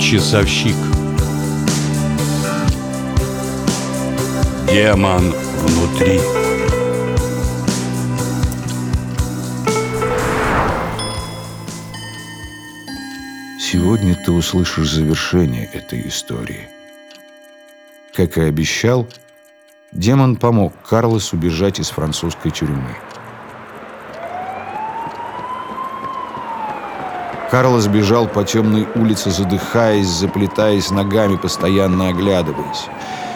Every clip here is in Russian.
Часовщик Демон внутри Сегодня ты услышишь завершение этой истории. Как и обещал, демон помог Карлосу бежать из французской тюрьмы. Карлос бежал по темной улице, задыхаясь, заплетаясь ногами, постоянно оглядываясь.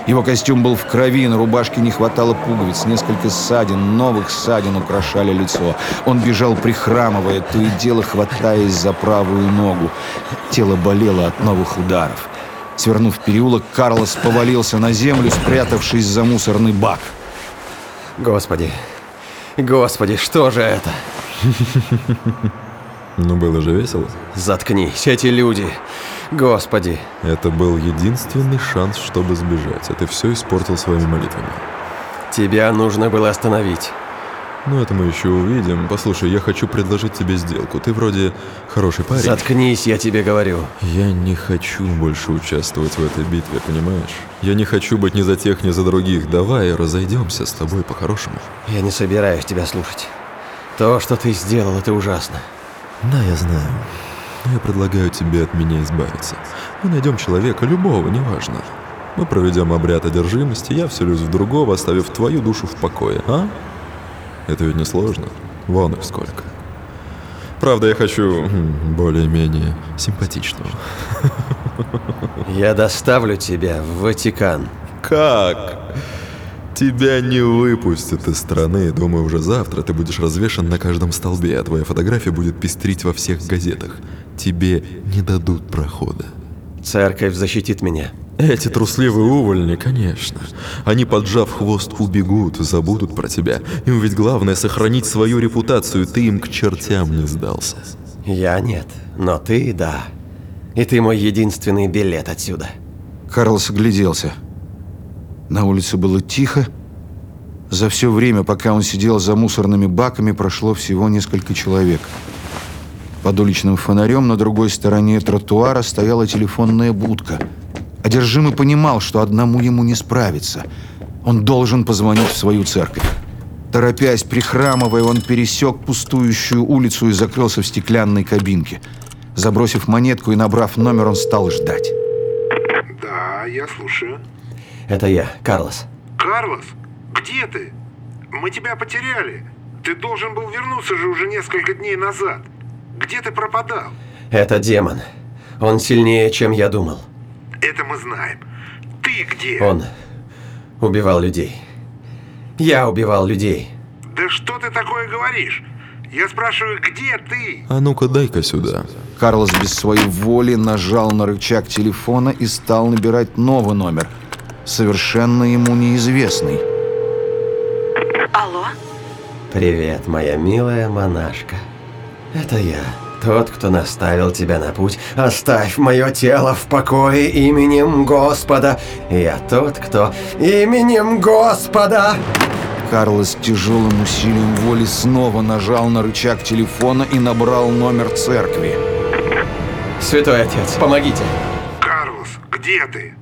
Его костюм был в крови, на рубашке не хватало пуговиц, несколько ссадин, новых ссадин украшали лицо. Он бежал прихрамывая, то и дело хватаясь за правую ногу. Тело болело от новых ударов. Свернув переулок, Карлос повалился на землю, спрятавшись за мусорный бак. Господи, господи, что же это? Ну было же весело. Заткнись, эти люди. Господи. Это был единственный шанс, чтобы сбежать, а ты все испортил своими молитвами. Тебя нужно было остановить. Ну, это мы еще увидим. Послушай, я хочу предложить тебе сделку. Ты вроде хороший парень. Заткнись, я тебе говорю. Я не хочу больше участвовать в этой битве, понимаешь? Я не хочу быть ни за тех, ни за других. Давай разойдемся с тобой по-хорошему. Я не собираюсь тебя слушать. То, что ты сделал, это ужасно. Да, я знаю. Но я предлагаю тебе от меня избавиться. Мы найдем человека, любого, неважно. Мы проведем обряд одержимости, я вселюсь в другого, оставив твою душу в покое, а? Это ведь не сложно. Вон их сколько. Правда, я хочу хм, более-менее симпатичного. Я доставлю тебя в Ватикан. Как? Тебя не выпустят из страны. Думаю, уже завтра ты будешь развешан на каждом столбе, а твоя фотография будет пестрить во всех газетах. Тебе не дадут прохода. Церковь защитит меня. Эти трусливые увольни, конечно. Они, поджав хвост, убегут, забудут про тебя. Им ведь главное сохранить свою репутацию, ты им к чертям не сдался. Я нет, но ты да. И ты мой единственный билет отсюда. Карлос огляделся. На улице было тихо. За все время, пока он сидел за мусорными баками, прошло всего несколько человек. Под уличным фонарем на другой стороне тротуара стояла телефонная будка. Одержимый понимал, что одному ему не справиться. Он должен позвонить в свою церковь. Торопясь, прихрамывая, он пересек пустующую улицу и закрылся в стеклянной кабинке. Забросив монетку и набрав номер, он стал ждать. Да, я слушаю. Это я, Карлос. Карлос, где ты? Мы тебя потеряли. Ты должен был вернуться же уже несколько дней назад. Где ты пропадал? Это демон. Он сильнее, чем я думал. Это мы знаем. Ты где? Он убивал людей. Я убивал людей. Да что ты такое говоришь? Я спрашиваю, где ты? А ну-ка дай-ка сюда. Карлос без своей воли нажал на рычаг телефона и стал набирать новый номер, совершенно ему неизвестный. Алло? Привет, моя милая монашка. Это я, тот, кто наставил тебя на путь. Оставь мое тело в покое именем Господа. Я тот, кто именем Господа. Карлос тяжелым усилием воли снова нажал на рычаг телефона и набрал номер церкви. Святой Отец, помогите. Карлос, где ты?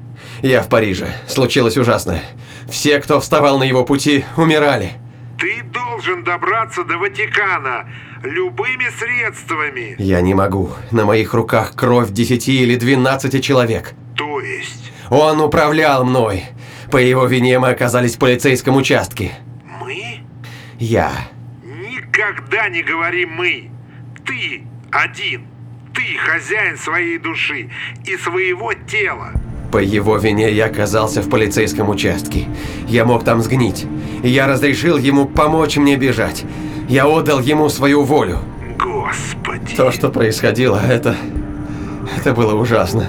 Я в Париже. Случилось ужасное. Все, кто вставал на его пути, умирали. Ты должен добраться до Ватикана любыми средствами. Я не могу. На моих руках кровь 10 или 12 человек. То есть Он управлял мной. По его вине мы оказались в полицейском участке. мы? Я. Никогда не говори «мы». Ты один. Ты хозяин своей души и своего тела. По его вине я оказался в полицейском участке. Я мог там сгнить. Я разрешил ему помочь мне бежать. Я отдал ему свою волю. Господи. То, что происходило, это... Это было ужасно.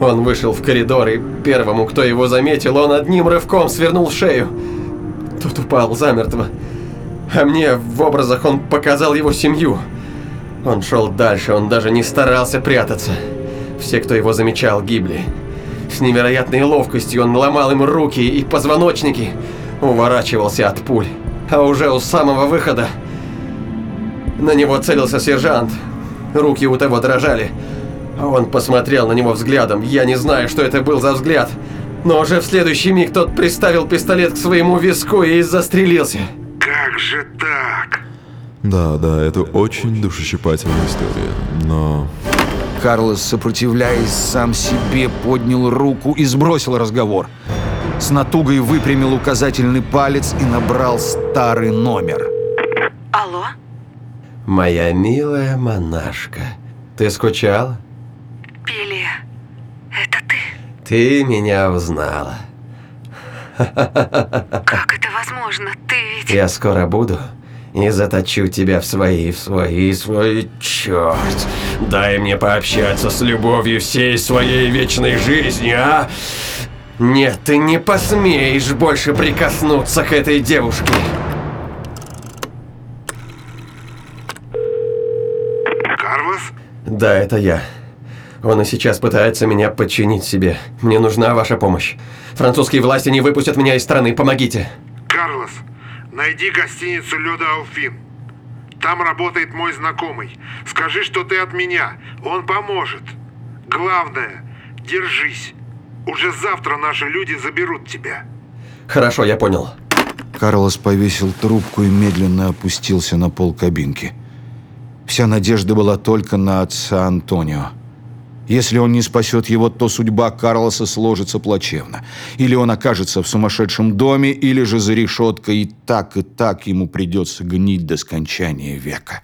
Он вышел в коридор, и первому, кто его заметил, он одним рывком свернул шею. Тот упал замертво. А мне в образах он показал его семью. Он шел дальше, он даже не старался прятаться. Все, кто его замечал, гибли. С невероятной ловкостью он ломал им руки и позвоночники, уворачивался от пуль. А уже у самого выхода на него целился сержант. Руки у того дрожали. А Он посмотрел на него взглядом. Я не знаю, что это был за взгляд. Но уже в следующий миг тот приставил пистолет к своему виску и застрелился. Как же так? Да, да, это очень душещипательная история. Но Карлос, сопротивляясь сам себе, поднял руку и сбросил разговор. С натугой выпрямил указательный палец и набрал старый номер. Алло? Моя милая монашка, ты скучала? Пелия, это ты? Ты меня узнала. Как это возможно? Ты ведь... Я скоро буду и заточу тебя в свои, в свои, в свои... Черт! Дай мне пообщаться с любовью всей своей вечной жизни, а? Нет, ты не посмеешь больше прикоснуться к этой девушке. Карлос? Да, это я. Он и сейчас пытается меня подчинить себе. Мне нужна ваша помощь. Французские власти не выпустят меня из страны. Помогите. Карлос, найди гостиницу Лёда Алфин. Там работает мой знакомый. Скажи, что ты от меня. Он поможет. Главное, держись. Уже завтра наши люди заберут тебя. Хорошо, я понял. Карлос повесил трубку и медленно опустился на пол кабинки. Вся надежда была только на отца Антонио. Если он не спасет его, то судьба Карлоса сложится плачевно. Или он окажется в сумасшедшем доме, или же за решеткой, и так и так ему придется гнить до скончания века.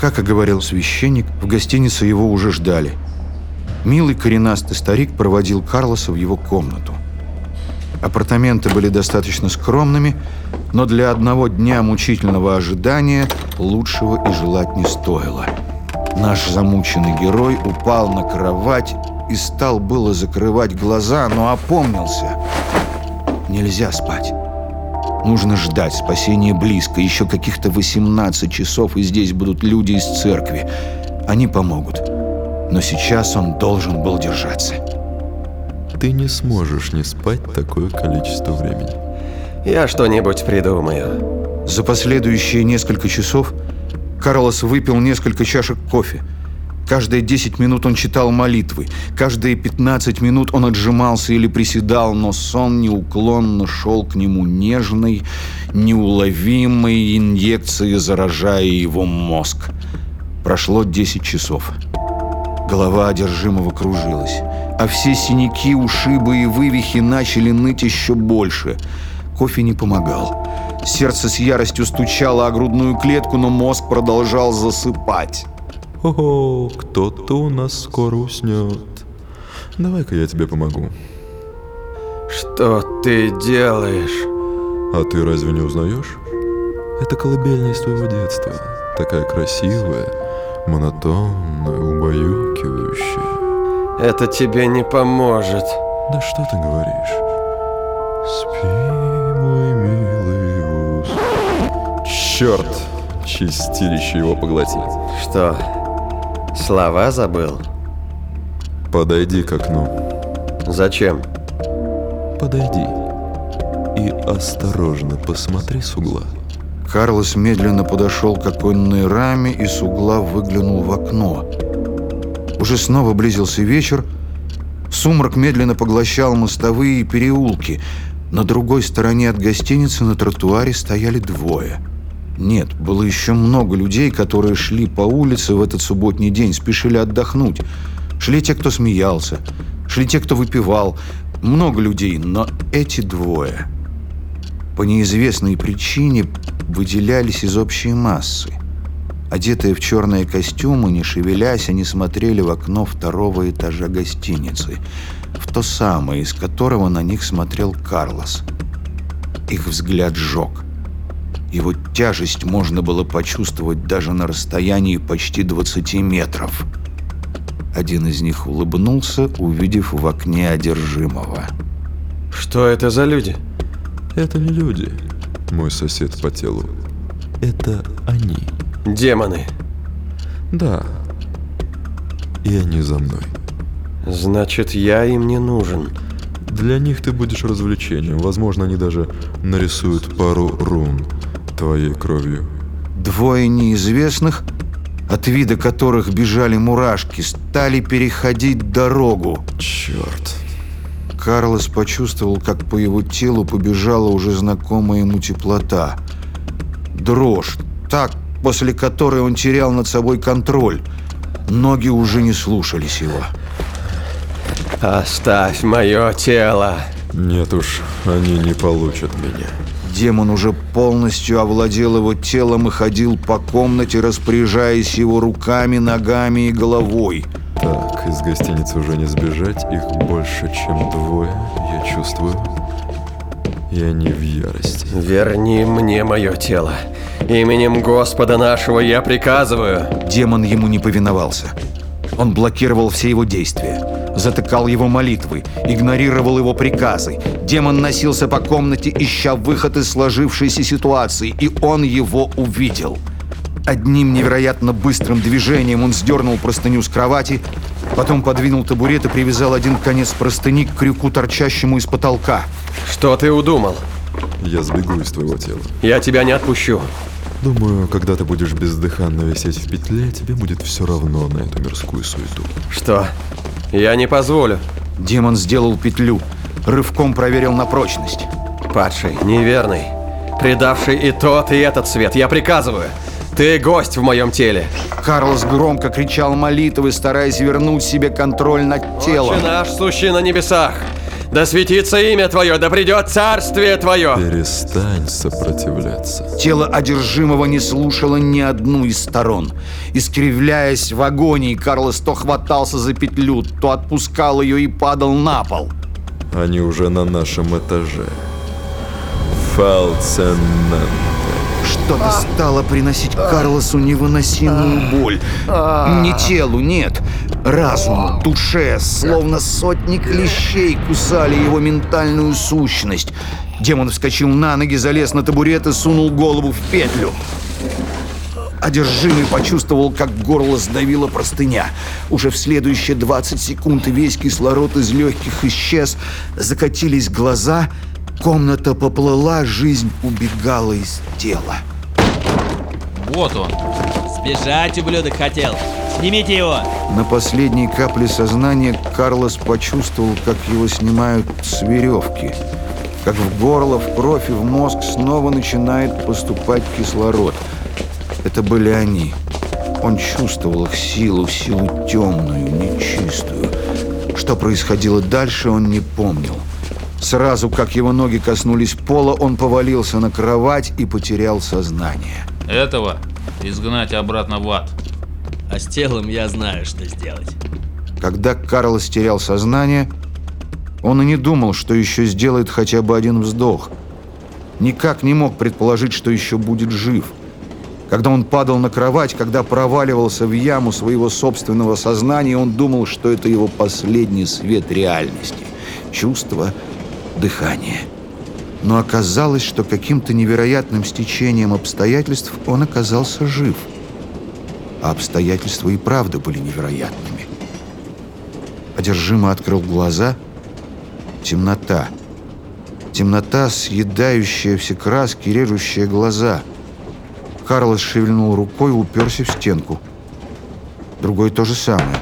Как и говорил священник, в гостинице его уже ждали. Милый коренастый старик проводил Карлоса в его комнату. Апартаменты были достаточно скромными, но для одного дня мучительного ожидания лучшего и желать не стоило. Наш замученный герой упал на кровать и стал было закрывать глаза, но опомнился. Нельзя спать. Нужно ждать, спасение близко. Еще каких-то 18 часов, и здесь будут люди из церкви. Они помогут. Но сейчас он должен был держаться. ты не сможешь не спать такое количество времени. Я что-нибудь придумаю. За последующие несколько часов Карлос выпил несколько чашек кофе. Каждые 10 минут он читал молитвы. Каждые 15 минут он отжимался или приседал, но сон неуклонно шел к нему нежной, неуловимой инъекцией, заражая его мозг. Прошло 10 часов. Голова одержимого кружилась, а все синяки, ушибы и вывихи начали ныть еще больше. Кофе не помогал. Сердце с яростью стучало о грудную клетку, но мозг продолжал засыпать. Ого, кто-то у нас скоро уснет. Давай-ка я тебе помогу. Что ты делаешь? А ты разве не узнаешь? Это колыбельная из твоего детства. Такая красивая, монотонная, убаюкивающая. Это тебе не поможет. Да что ты говоришь? Спи, мой милый ус. Черт! Чистилище его поглотит. Что, слова забыл? Подойди к окну. Зачем? Подойди. И осторожно посмотри с угла. Карлос медленно подошел к оконной раме и с угла выглянул в окно. Уже снова близился вечер. Сумрак медленно поглощал мостовые и переулки. На другой стороне от гостиницы на тротуаре стояли двое. Нет, было еще много людей, которые шли по улице в этот субботний день, спешили отдохнуть. Шли те, кто смеялся, шли те, кто выпивал. Много людей, но эти двое по неизвестной причине выделялись из общей массы. Одетые в черные костюмы, не шевелясь, они смотрели в окно второго этажа гостиницы, в то самое, из которого на них смотрел Карлос. Их взгляд сжег. Его тяжесть можно было почувствовать даже на расстоянии почти 20 метров. Один из них улыбнулся, увидев в окне одержимого. Что это за люди? Это не люди, мой сосед по телу. Это они. Демоны. Да. И они за мной. Значит, я им не нужен. Для них ты будешь развлечением. Возможно, они даже нарисуют пару рун твоей кровью. Двое неизвестных, от вида которых бежали мурашки, стали переходить дорогу. Черт. Карлос почувствовал, как по его телу побежала уже знакомая ему теплота. Дрожь, так, после которой он терял над собой контроль. Ноги уже не слушались его. Оставь мое тело. Нет уж, они не получат меня. Демон уже полностью овладел его телом и ходил по комнате, распоряжаясь его руками, ногами и головой. Так, из гостиницы уже не сбежать, их больше, чем двое, я чувствую. И они в ярости. Верни мне мое тело. Именем Господа нашего я приказываю. Демон ему не повиновался. Он блокировал все его действия, затыкал его молитвы, игнорировал его приказы. Демон носился по комнате, ища выход из сложившейся ситуации, и он его увидел. Одним невероятно быстрым движением он сдернул простыню с кровати, потом подвинул табурет и привязал один конец простыни к крюку, торчащему из потолка. Что ты удумал? Я сбегу из твоего тела. Я тебя не отпущу. Думаю, когда ты будешь бездыханно висеть в петле, тебе будет все равно на эту мирскую суету. Что? Я не позволю. Демон сделал петлю, рывком проверил на прочность. Падший, неверный, предавший и тот, и этот свет. Я приказываю. Ты гость в моем теле. Карлос громко кричал молитвы, стараясь вернуть себе контроль над телом. Отче наш, сущий на небесах, да светится имя Твое, да придет царствие Твое. Перестань сопротивляться. Тело одержимого не слушало ни одну из сторон. Искривляясь в агонии, Карлос то хватался за петлю, то отпускал ее и падал на пол. Они уже на нашем этаже. Фалценанте. Что-то стало приносить Карлосу невыносимую боль. Не телу, нет. Разуму, душе, словно сотни клещей кусали его ментальную сущность. Демон вскочил на ноги, залез на табурет и сунул голову в петлю. Одержимый почувствовал, как горло сдавила простыня. Уже в следующие 20 секунд весь кислород из легких исчез, закатились глаза, комната поплыла, жизнь убегала из тела. Вот он. Сбежать, ублюдок, хотел. Снимите его! На последней капле сознания Карлос почувствовал, как его снимают с веревки. Как в горло, в кровь и в мозг снова начинает поступать кислород. Это были они. Он чувствовал их силу, силу темную, нечистую. Что происходило дальше, он не помнил. Сразу, как его ноги коснулись пола, он повалился на кровать и потерял сознание. Этого изгнать обратно в ад. А с телом я знаю, что сделать. Когда Карлос терял сознание, он и не думал, что еще сделает хотя бы один вздох. Никак не мог предположить, что еще будет жив. Когда он падал на кровать, когда проваливался в яму своего собственного сознания, он думал, что это его последний свет реальности. Чувство, дыхание. Но оказалось, что каким-то невероятным стечением обстоятельств он оказался жив. А обстоятельства и правда были невероятными. Одержимо открыл глаза. Темнота. Темнота, съедающая все краски, режущая глаза. Карлос шевельнул рукой и уперся в стенку. Другой то же самое.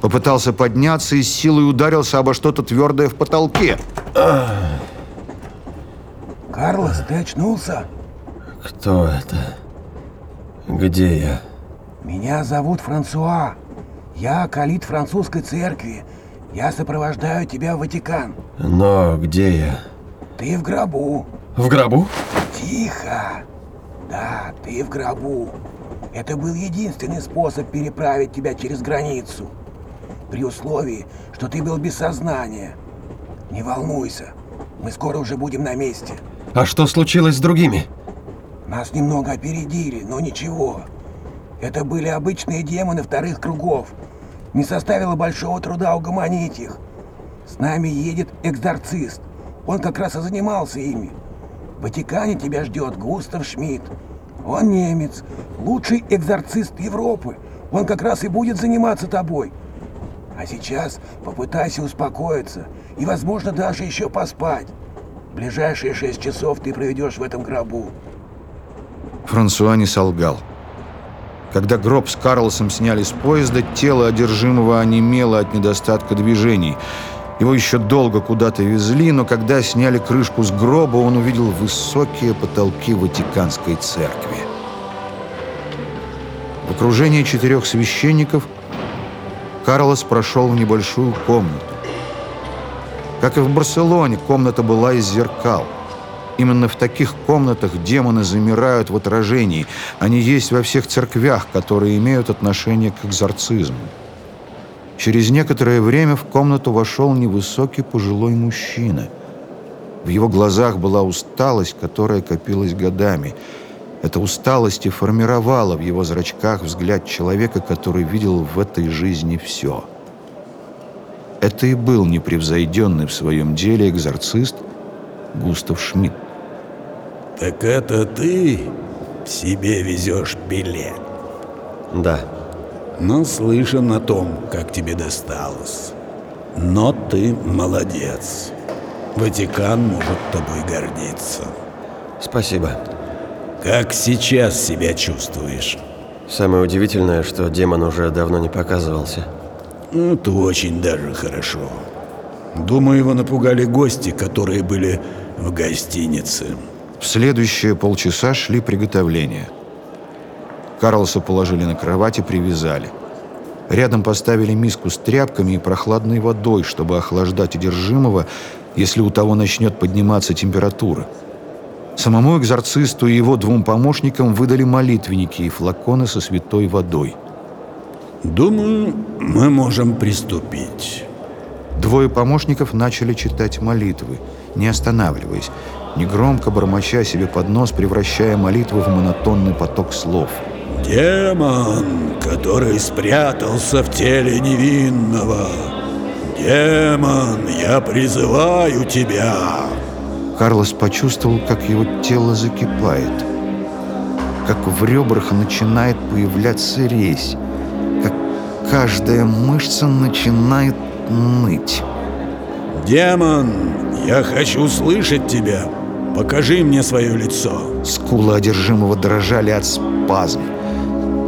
Попытался подняться и с силой ударился обо что-то твердое в потолке. Карлос, ты очнулся? Кто это? Где я? Меня зовут Франсуа. Я калит французской церкви. Я сопровождаю тебя в Ватикан. Но где я? Ты в гробу. В гробу? Тихо. Да, ты в гробу. Это был единственный способ переправить тебя через границу. При условии, что ты был без сознания. Не волнуйся. Мы скоро уже будем на месте. А что случилось с другими? Нас немного опередили, но ничего. Это были обычные демоны вторых кругов. Не составило большого труда угомонить их. С нами едет экзорцист. Он как раз и занимался ими. В Ватикане тебя ждет Густав Шмидт. Он немец, лучший экзорцист Европы. Он как раз и будет заниматься тобой. А сейчас попытайся успокоиться и, возможно, даже еще поспать. Ближайшие шесть часов ты проведешь в этом гробу. Франсуа не солгал. Когда гроб с Карлосом сняли с поезда, тело одержимого онемело от недостатка движений. Его еще долго куда-то везли, но когда сняли крышку с гроба, он увидел высокие потолки Ватиканской церкви. В окружении четырех священников Карлос прошел в небольшую комнату. Как и в Барселоне, комната была из зеркал. Именно в таких комнатах демоны замирают в отражении. Они есть во всех церквях, которые имеют отношение к экзорцизму. Через некоторое время в комнату вошел невысокий пожилой мужчина. В его глазах была усталость, которая копилась годами. Эта усталость и формировала в его зрачках взгляд человека, который видел в этой жизни все. Это и был непревзойденный в своем деле экзорцист Густав Шмидт. Так это ты себе везешь билет? Да. Ну, слышим о том, как тебе досталось. Но ты молодец. Ватикан может тобой гордиться. Спасибо. Как сейчас себя чувствуешь? Самое удивительное, что демон уже давно не показывался. Это очень даже хорошо. Думаю, его напугали гости, которые были в гостинице. В следующие полчаса шли приготовления. Карлоса положили на кровать и привязали. Рядом поставили миску с тряпками и прохладной водой, чтобы охлаждать одержимого, если у того начнет подниматься температура. Самому экзорцисту и его двум помощникам выдали молитвенники и флаконы со святой водой. Думаю, мы можем приступить. Двое помощников начали читать молитвы, не останавливаясь, негромко бормоча себе под нос, превращая молитвы в монотонный поток слов. Демон, который спрятался в теле невинного. Демон, я призываю тебя. Карлос почувствовал, как его тело закипает, как в ребрах начинает появляться резь, как каждая мышца начинает ныть. Демон, я хочу слышать тебя. Покажи мне свое лицо. Скулы одержимого дрожали от спазм.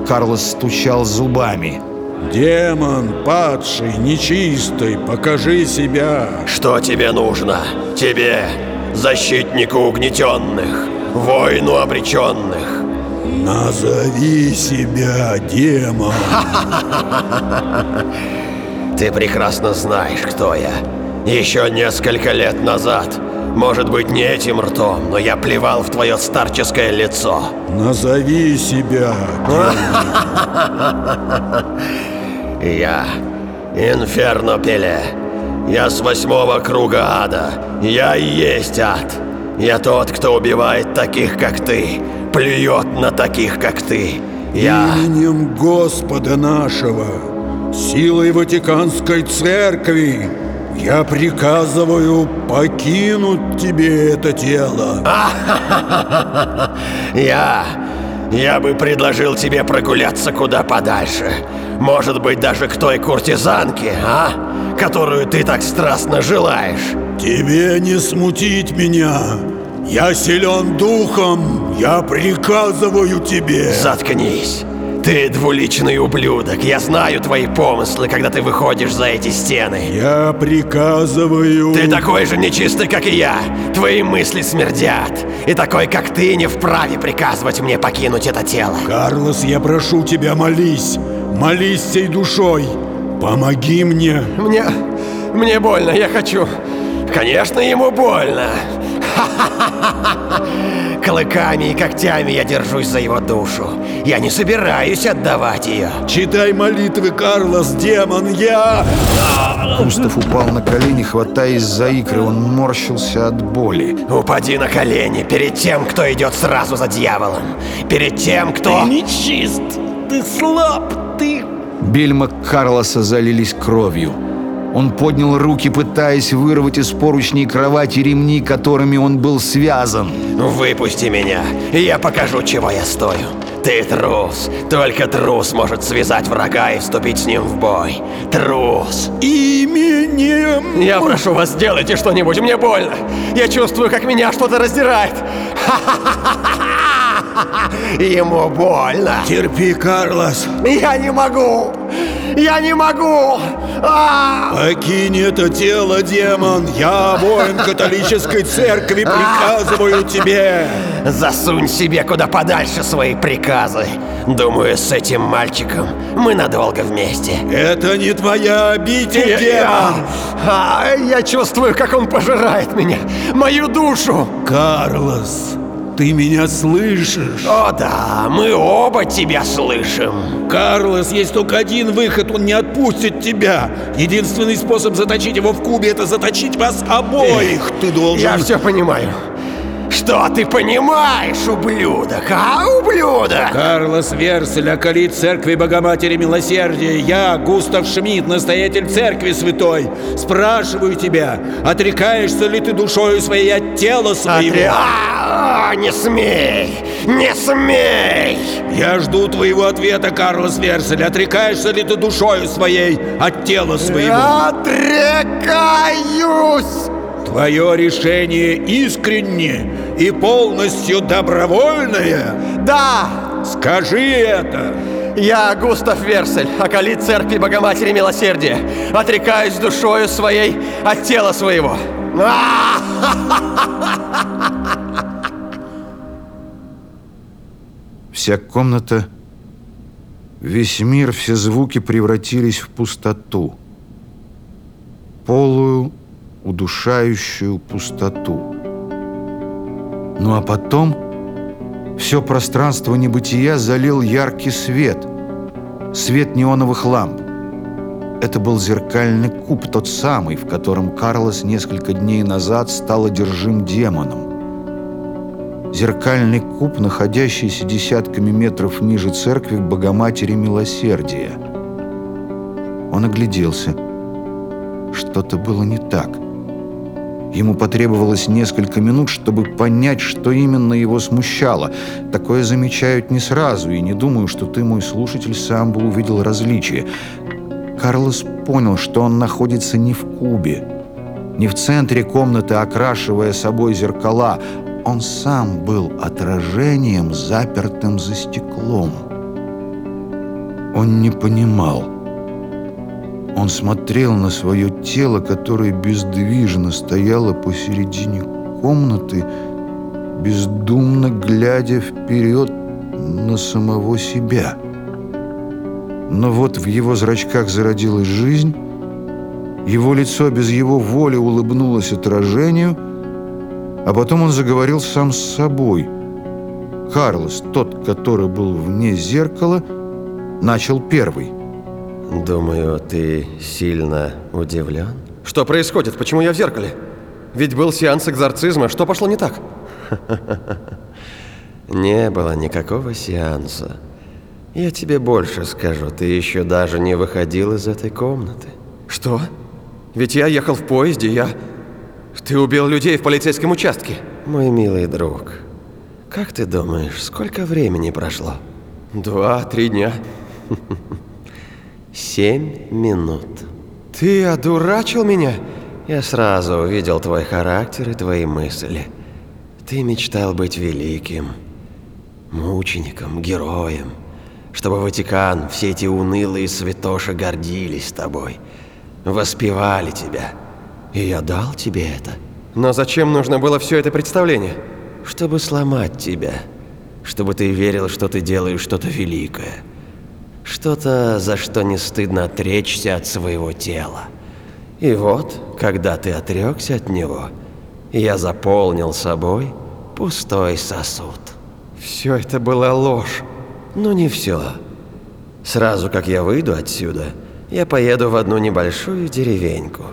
Карлос стучал зубами. Демон, падший, нечистый, покажи себя. Что тебе нужно? Тебе, защитнику угнетенных, воину обреченных. Назови себя, демон. Ты прекрасно знаешь, кто я. Еще несколько лет назад, может быть, не этим ртом, но я плевал в твое старческое лицо. Назови себя. Я Инферно Пеле. Я с восьмого круга ада. Я и есть ад. Я тот, кто убивает таких, как ты, плюет на таких, как ты. Я... Именем Господа нашего, силой Ватиканской Церкви, я приказываю покинуть тебе это тело. Я... Я бы предложил тебе прогуляться куда подальше. Может быть, даже к той куртизанке, а? Которую ты так страстно желаешь. Тебе не смутить меня. Я силен духом. Я приказываю тебе. Заткнись. Ты двуличный ублюдок. Я знаю твои помыслы, когда ты выходишь за эти стены. Я приказываю... Ты такой же нечистый, как и я. Твои мысли смердят. И такой, как ты, не вправе приказывать мне покинуть это тело. Карлос, я прошу тебя, молись. Молись всей душой. Помоги мне. Мне... Мне больно, я хочу... Конечно, ему больно. Клыками и когтями я держусь за его душу. Я не собираюсь отдавать ее. Читай молитвы, Карлос, демон, я... Густав упал на колени, хватаясь за икры. Он морщился от боли. Упади на колени перед тем, кто идет сразу за дьяволом. Перед тем, кто... нечист! Ты слаб! Ты... Бельма Карлоса залились кровью. Он поднял руки, пытаясь вырвать из поручней кровати ремни, которыми он был связан. Выпусти меня, и я покажу, чего я стою. Ты трус. Только трус может связать врага и вступить с ним в бой. Трус. Именем... Я прошу вас, сделайте что-нибудь, мне больно. Я чувствую, как меня что-то раздирает. Ему больно. Терпи, Карлос. Я не могу. Я не могу. А! Покинь это тело, демон. Я, воин католической церкви, приказываю тебе. Засунь себе куда подальше свои приказы. Думаю, с этим мальчиком мы надолго вместе. Это не твоя обитель, Я, демон. а, я чувствую, как он пожирает меня, мою душу. Карлос, ты меня слышишь? О да, мы оба тебя слышим. Карлос, есть только один выход, он не отпустит тебя. Единственный способ заточить его в кубе – это заточить вас обоих. Ты должен... Я все понимаю. Что ты понимаешь, ублюдок, а, ублюдок? Карлос Версель, околит церкви Богоматери Милосердия. Я, Густав Шмидт, настоятель церкви святой. Спрашиваю тебя, отрекаешься ли ты душою своей от тела своего? Отре- А, не смей! Не смей! Я жду твоего ответа, Карлос Версель. Отрекаешься ли ты душою своей от тела своего? Отрекаюсь! Твое решение искренне и полностью добровольное? Да! Скажи это! Я, Густав Версель, околит церкви Богоматери Милосердия, отрекаюсь душою своей от тела своего. Вся комната, весь мир, все звуки превратились в пустоту. Полую, удушающую пустоту. Ну а потом все пространство небытия залил яркий свет. Свет неоновых ламп. Это был зеркальный куб, тот самый, в котором Карлос несколько дней назад стал одержим демоном. Зеркальный куб, находящийся десятками метров ниже церкви Богоматери Милосердия. Он огляделся. Что-то было не так. Ему потребовалось несколько минут, чтобы понять, что именно его смущало. Такое замечают не сразу, и не думаю, что ты, мой слушатель, сам бы увидел различие. Карлос понял, что он находится не в кубе, не в центре комнаты, окрашивая собой зеркала. Он сам был отражением, запертым за стеклом. Он не понимал. Он смотрел на свое тело, которое бездвижно стояло посередине комнаты, бездумно глядя вперед на самого себя. Но вот в его зрачках зародилась жизнь, его лицо без его воли улыбнулось отражению, а потом он заговорил сам с собой. Карлос, тот, который был вне зеркала, начал первый. Думаю, ты сильно удивлен? Что происходит? Почему я в зеркале? Ведь был сеанс экзорцизма. Что пошло не так? Не было никакого сеанса. Я тебе больше скажу. Ты еще даже не выходил из этой комнаты. Что? Ведь я ехал в поезде, я... Ты убил людей в полицейском участке. Мой милый друг, как ты думаешь, сколько времени прошло? Два-три дня. Семь минут. Ты одурачил меня? Я сразу увидел твой характер и твои мысли. Ты мечтал быть великим, мучеником, героем, чтобы Ватикан, все эти унылые святоши гордились тобой, воспевали тебя. И я дал тебе это. Но зачем нужно было все это представление? Чтобы сломать тебя. Чтобы ты верил, что ты делаешь что-то великое. Что-то, за что не стыдно отречься от своего тела. И вот, когда ты отрекся от него, я заполнил собой пустой сосуд. Все это была ложь. Ну не все. Сразу как я выйду отсюда, я поеду в одну небольшую деревеньку,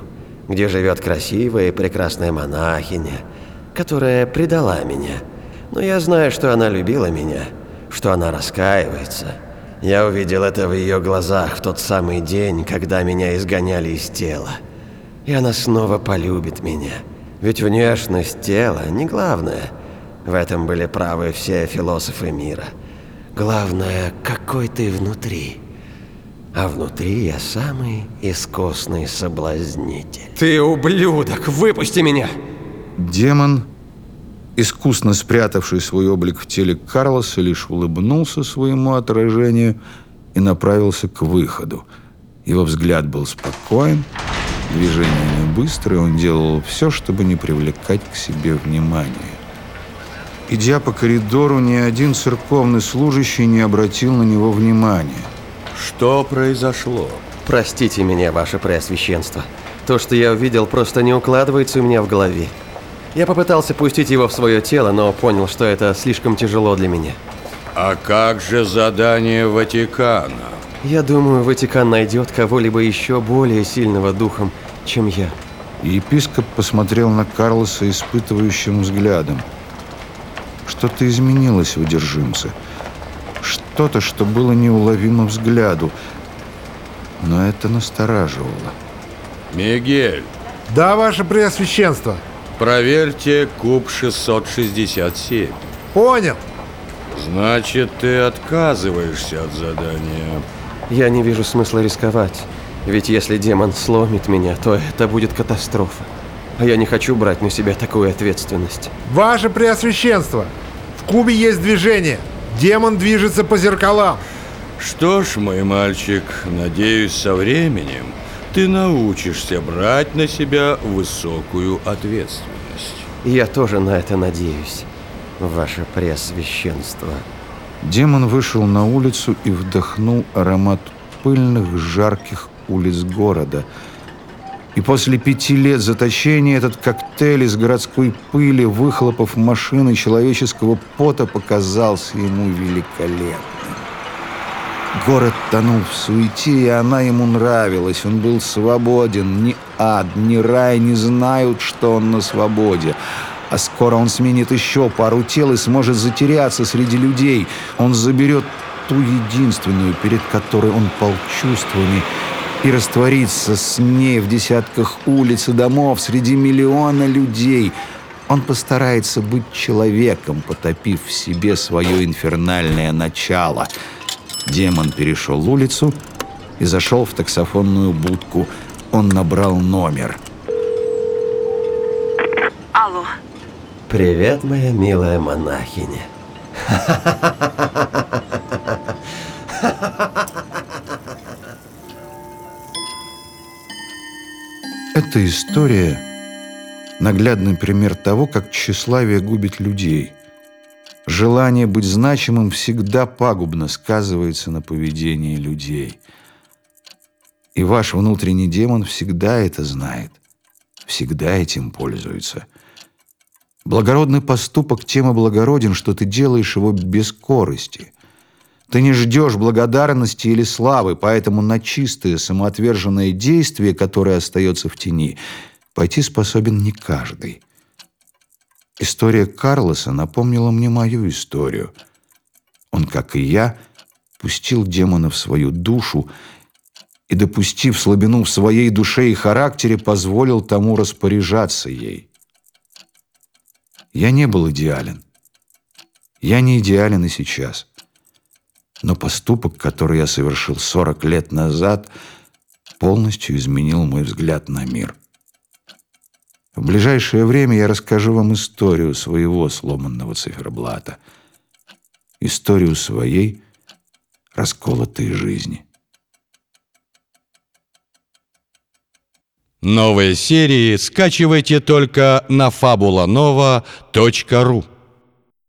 где живет красивая и прекрасная монахиня, которая предала меня. Но я знаю, что она любила меня, что она раскаивается. Я увидел это в ее глазах в тот самый день, когда меня изгоняли из тела. И она снова полюбит меня. Ведь внешность тела не главное. В этом были правы все философы мира. Главное, какой ты внутри. А внутри я самый искусный соблазнитель. Ты ублюдок! Выпусти меня! Демон, искусно спрятавший свой облик в теле Карлоса, лишь улыбнулся своему отражению и направился к выходу. Его взгляд был спокоен, движения не быстрые, он делал все, чтобы не привлекать к себе внимания. Идя по коридору, ни один церковный служащий не обратил на него внимания. Что произошло? Простите меня, ваше преосвященство. То, что я увидел, просто не укладывается у меня в голове. Я попытался пустить его в свое тело, но понял, что это слишком тяжело для меня. А как же задание Ватикана? Я думаю, Ватикан найдет кого-либо еще более сильного духом, чем я. Епископ посмотрел на Карлоса испытывающим взглядом. Что-то изменилось в удержимце. Что-то, что было неуловимо взгляду. Но это настораживало. Мигель, Да, ваше преосвященство. Проверьте куб 667. Понял. Значит, ты отказываешься от задания. Я не вижу смысла рисковать. Ведь если демон сломит меня, то это будет катастрофа. А я не хочу брать на себя такую ответственность. Ваше преосвященство. В кубе есть движение. Демон движется по зеркалам. Что ж, мой мальчик, надеюсь, со временем ты научишься брать на себя высокую ответственность. Я тоже на это надеюсь, ваше преосвященство. Демон вышел на улицу и вдохнул аромат пыльных, жарких улиц города. И после пяти лет заточения этот коктейль из городской пыли, выхлопов машины человеческого пота показался ему великолепным. Город тонул в суете, и она ему нравилась. Он был свободен. Ни ад, ни рай не знают, что он на свободе. А скоро он сменит еще пару тел и сможет затеряться среди людей. Он заберет ту единственную, перед которой он пал чувствами, и растворится с ней в десятках улиц и домов среди миллиона людей. Он постарается быть человеком, потопив в себе свое инфернальное начало. Демон перешел улицу и зашел в таксофонную будку. Он набрал номер. Алло. Привет, моя милая монахиня. Эта история – наглядный пример того, как тщеславие губит людей. Желание быть значимым всегда пагубно сказывается на поведении людей. И ваш внутренний демон всегда это знает, всегда этим пользуется. Благородный поступок тем и благороден, что ты делаешь его без корысти – ты не ждешь благодарности или славы, поэтому на чистое самоотверженное действие, которое остается в тени, пойти способен не каждый. История Карлоса напомнила мне мою историю. Он, как и я, пустил демона в свою душу и, допустив слабину в своей душе и характере, позволил тому распоряжаться ей. Я не был идеален. Я не идеален и сейчас. Но поступок, который я совершил 40 лет назад, полностью изменил мой взгляд на мир. В ближайшее время я расскажу вам историю своего сломанного циферблата. Историю своей расколотой жизни. Новые серии скачивайте только на fabulanova.ru